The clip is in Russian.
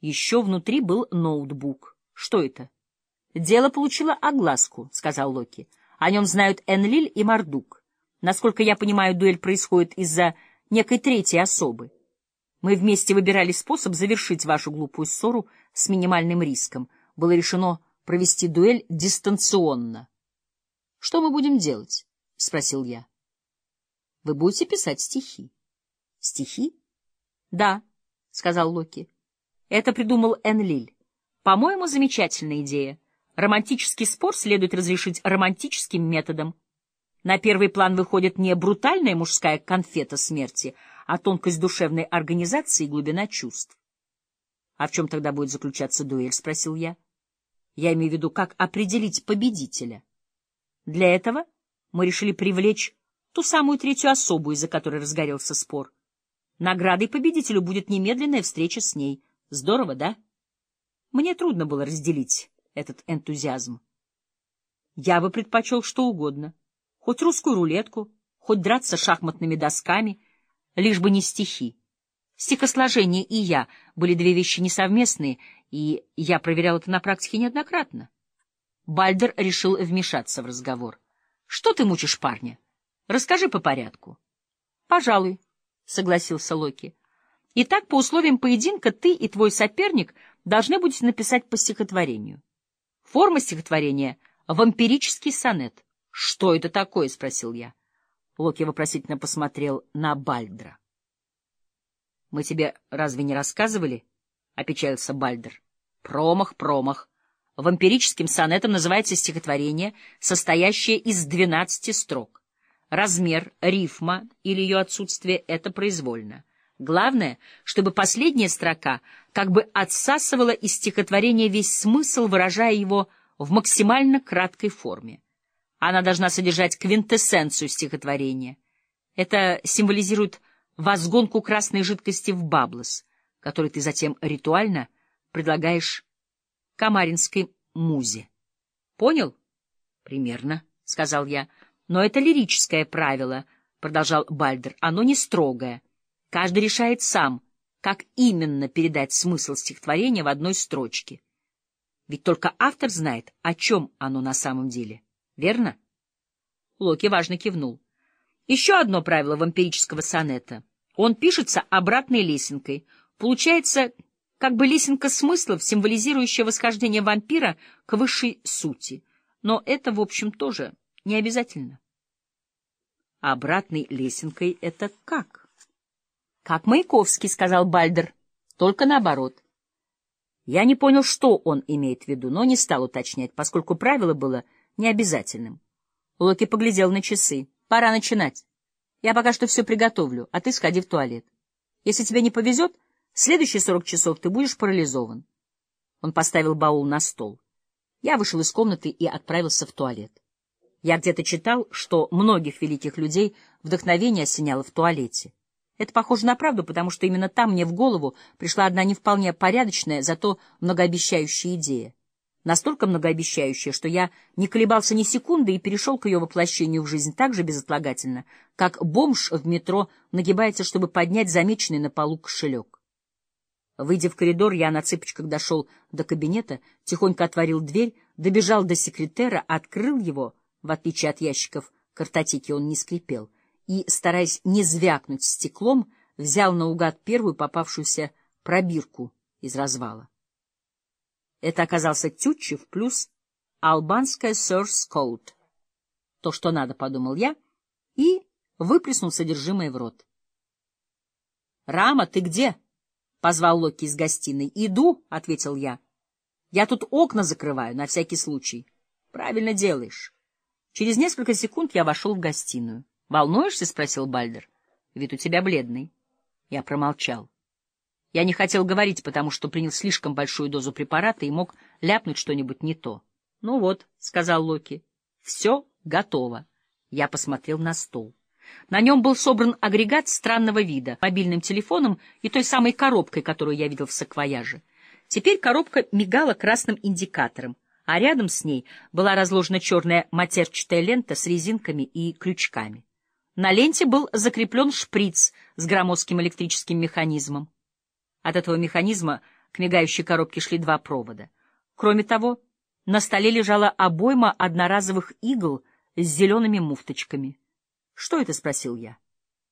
Еще внутри был ноутбук. Что это? Дело получило огласку, — сказал Локи. О нем знают Энлиль и Мардук. Насколько я понимаю, дуэль происходит из-за некой третьей особы. Мы вместе выбирали способ завершить вашу глупую ссору с минимальным риском. Было решено провести дуэль дистанционно. — Что мы будем делать? — спросил я. — Вы будете писать стихи. — Стихи? — Да, — сказал Локи. — Это придумал Энлиль. По-моему, замечательная идея. Романтический спор следует разрешить романтическим методом. На первый план выходит не брутальная мужская конфета смерти, а тонкость душевной организации и глубина чувств. — А в чем тогда будет заключаться дуэль? — спросил я. — Я имею в виду, как определить победителя. Для этого мы решили привлечь ту самую третью особу, из-за которой разгорелся спор. Наградой победителю будет немедленная встреча с ней. Здорово, да? Мне трудно было разделить этот энтузиазм. Я бы предпочел что угодно. Хоть русскую рулетку, хоть драться шахматными досками, лишь бы не стихи. Стихосложение и я были две вещи несовместные, и я проверял это на практике неоднократно. Бальдер решил вмешаться в разговор. — Что ты мучишь парня? Расскажи по порядку. — Пожалуй, — согласился Локи. — Итак, по условиям поединка ты и твой соперник должны будете написать по стихотворению. Форма стихотворения — вампирический сонет. — Что это такое? — спросил я. Локи вопросительно посмотрел на Бальдра. — Мы тебе разве не рассказывали? — опечалился Бальдер. — Промах, промах. Вампирическим сонетом называется стихотворение, состоящее из двенадцати строк. Размер, рифма или ее отсутствие — это произвольно. Главное, чтобы последняя строка как бы отсасывала из стихотворения весь смысл, выражая его в максимально краткой форме. Она должна содержать квинтэссенцию стихотворения. Это символизирует возгонку красной жидкости в баблос, который ты затем ритуально предлагаешь Камаринской музе. Понял? Примерно, — сказал я. Но это лирическое правило, — продолжал Бальдер. Оно не строгое. Каждый решает сам, как именно передать смысл стихотворения в одной строчке. Ведь только автор знает, о чем оно на самом деле. Верно? Локи важно кивнул. Еще одно правило вампирического сонета. Он пишется обратной лесенкой. Получается, как бы лесенка смыслов, символизирующая восхождение вампира к высшей сути. Но это, в общем, тоже не обязательно. Обратной лесенкой это как? Как Маяковский, — сказал Бальдер, — только наоборот. Я не понял, что он имеет в виду, но не стал уточнять, поскольку правило было необязательным. Локи поглядел на часы. Пора начинать. Я пока что все приготовлю, а ты сходи в туалет. Если тебе не повезет, следующие сорок часов ты будешь парализован. Он поставил баул на стол. Я вышел из комнаты и отправился в туалет. Я где-то читал, что многих великих людей вдохновение осеняло в туалете. Это похоже на правду, потому что именно там мне в голову пришла одна не вполне порядочная, зато многообещающая идея. Настолько многообещающая, что я не колебался ни секунды и перешел к ее воплощению в жизнь так же безотлагательно, как бомж в метро нагибается, чтобы поднять замеченный на полу кошелек. Выйдя в коридор, я на цыпочках дошел до кабинета, тихонько отворил дверь, добежал до секретера, открыл его, в отличие от ящиков картотеки он не скрипел — и, стараясь не звякнуть стеклом, взял наугад первую попавшуюся пробирку из развала. Это оказался Тютчев плюс албанская source code. То, что надо, — подумал я, и выплеснул содержимое в рот. — Рама, ты где? — позвал Локи из гостиной. — Иду, — ответил я. — Я тут окна закрываю, на всякий случай. — Правильно делаешь. Через несколько секунд я вошел в гостиную. «Волнуешься?» — спросил Бальдер. «Вид у тебя бледный». Я промолчал. Я не хотел говорить, потому что принял слишком большую дозу препарата и мог ляпнуть что-нибудь не то. «Ну вот», — сказал Локи, — «все готово». Я посмотрел на стол. На нем был собран агрегат странного вида, мобильным телефоном и той самой коробкой, которую я видел в саквояже. Теперь коробка мигала красным индикатором, а рядом с ней была разложена черная матерчатая лента с резинками и крючками. На ленте был закреплен шприц с громоздким электрическим механизмом. От этого механизма К мигающей коробке шли два провода. Кроме того, на столе лежала обойма одноразовых игл с зелеными муфточками. — Что это? — спросил я.